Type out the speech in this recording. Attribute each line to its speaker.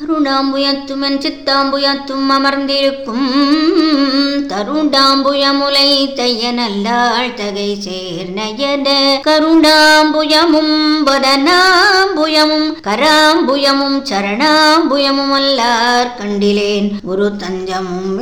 Speaker 1: அருணாம்புயத்தும் சித்தாம்புயத்தும் அமர்ந்திருக்கும் கருண்டாம்புயமுலை தைய நல்லாள் தகை சேர்நயன. கருணாம்புயமும் வதனாம்புயமும் கராம்புயமும் சரணாம்புயமும் அல்லார் கண்டிலேன் ஒரு தஞ்சமும்